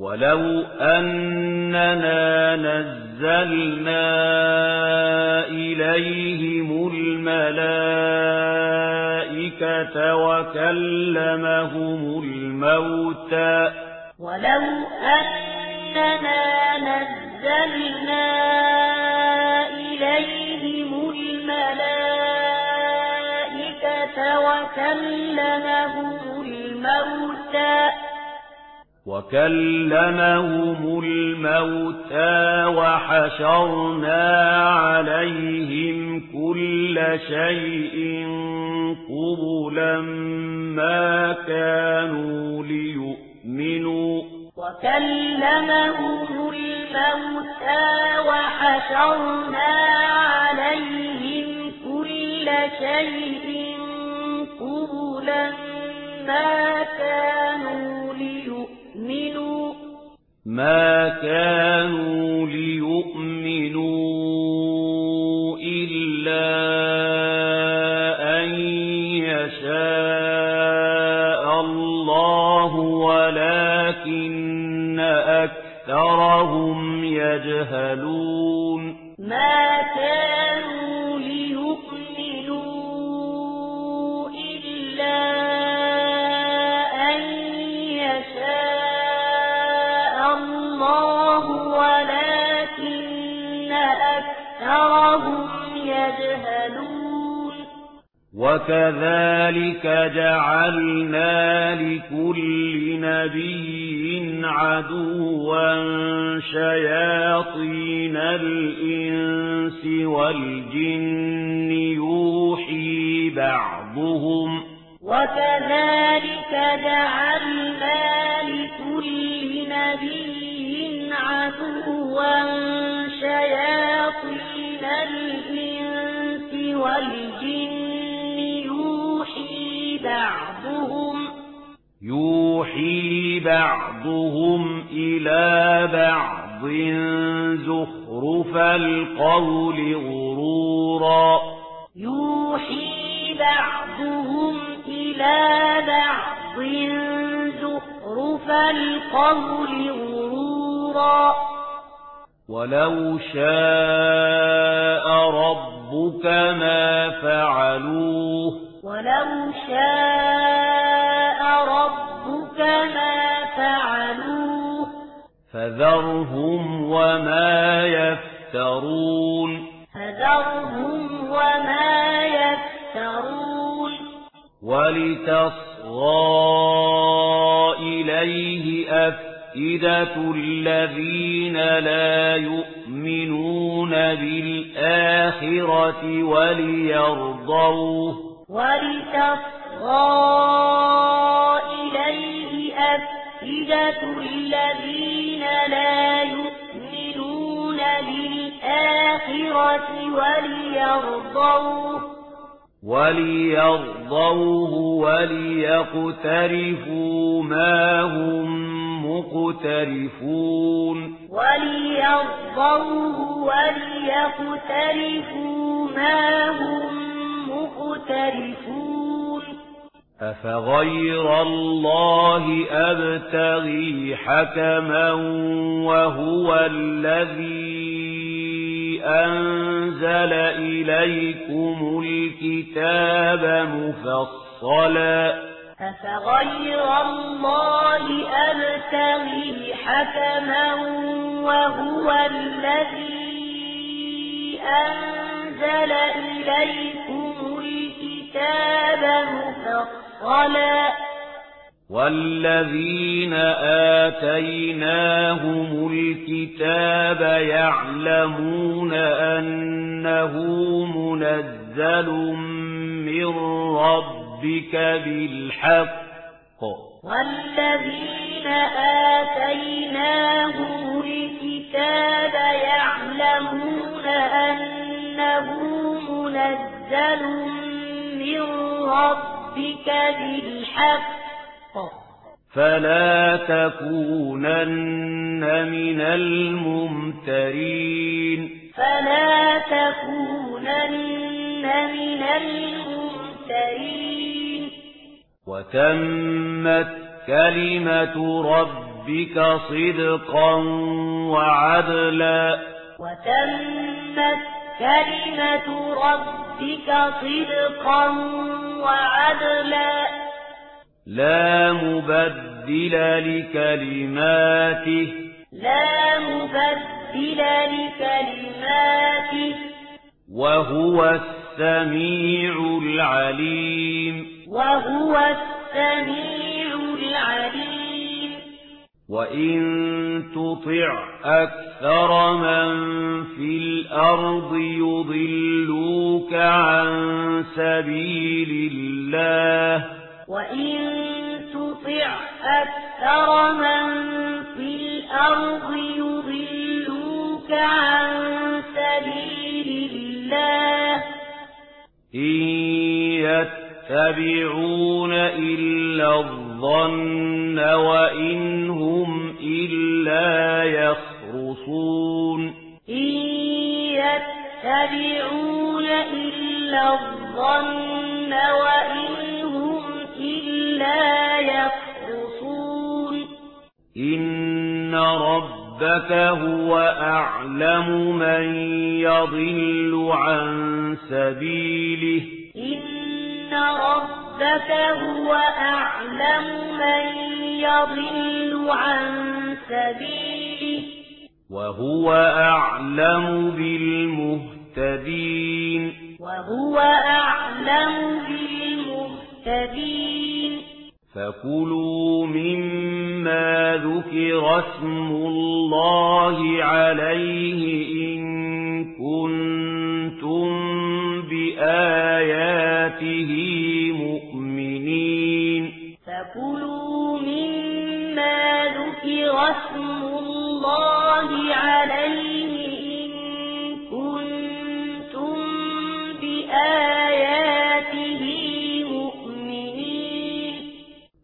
ولو أننا نزلنا إليهم الملائكة وكلمهم الموتى ولو أننا نزلنا إليهم الملائكة وكلمهم الموتى وكلمهم الموتى وحشرنا عليهم كل شيء قبلا ما كانوا ليؤمنوا وكلمهم الموتى وحشرنا عليهم كل شيء قبلا ما كانوا ما كانوا تَرَهُمْ وَكَذَلِكَ جَعَلْنَا لِكُلِّ نَبِيٍّ عَدُوًّا شَيَاطِينَ الْإِنسِ وَالْجِنِّ يُوحِي بَعْضُهُمْ وَكَذَلِكَ جَعَلْنَا لِكُلِّ نَبِيٍّ عَدُوًّا يوحي بعضهم إلى بعض زخرف القول غرورا. يوحي بعضهم إلى بعض زخرف القول غرورا. ولو شاء ربك ما فعلوه. ولو شاء فذرهم وما يفترون. فذرهم وما يفترون. ولتصغى إليه أفئدة الذين لا يؤمنون بالآخرة وليرضوه. ولتصغى الذين لا يؤمنون بالآخرة وليرضوه وليرضوه وليقترفوا ما هم مقترفون وليرضوه وليقترفوا ما هم مقترفون أفغير الله أبتغي حكما وهو الذي أنزل إليكم الكتاب مفصلا أفغير الله أبتغي حكما وهو الذي أنزل إليكم الكتاب مفصلا مكرما والذين آتيناهم الكتاب يعلمون أنه منزل من ربك بالحق والذين آتيناهم بالحق فلا تكونن من الممترين. فلا تكونن من الممترين. وتمت كلمة ربك صدقا وعدلا. وتمت كلمة ربك ربك صدقا وعدلا. لا مبدل لكلماته. لا مبدل لكلماته. وهو السميع العليم. وهو السميع العليم. وَإِن تُطِعْ أَكْثَرَ مَن فِي الْأَرْضِ يُضِلُّوكَ عَن سَبِيلِ اللَّهِ وَإِن تُطِعْ أَكْثَرَ مَن فِي الْأَرْضِ يُضِلُّوكَ عَن سَبِيلِ اللَّهِ إِن يَتَّبِعُونَ إِلَّا الظَّنَّ الظن وإن هم إلا يخرصون. يتبعون إلا الظن وإن هم إلا يخرصون. إن ربك هو أعلم من يضل عن سبيله. إن ربك ربك هو أعلم من يضل عن سبيله. وهو أعلم بالمهتدين. وهو أعلم بالمهتدين. فكلوا مما ذكر اسم الله عليه إن كنتم بآيات ذكر اسم الله عليه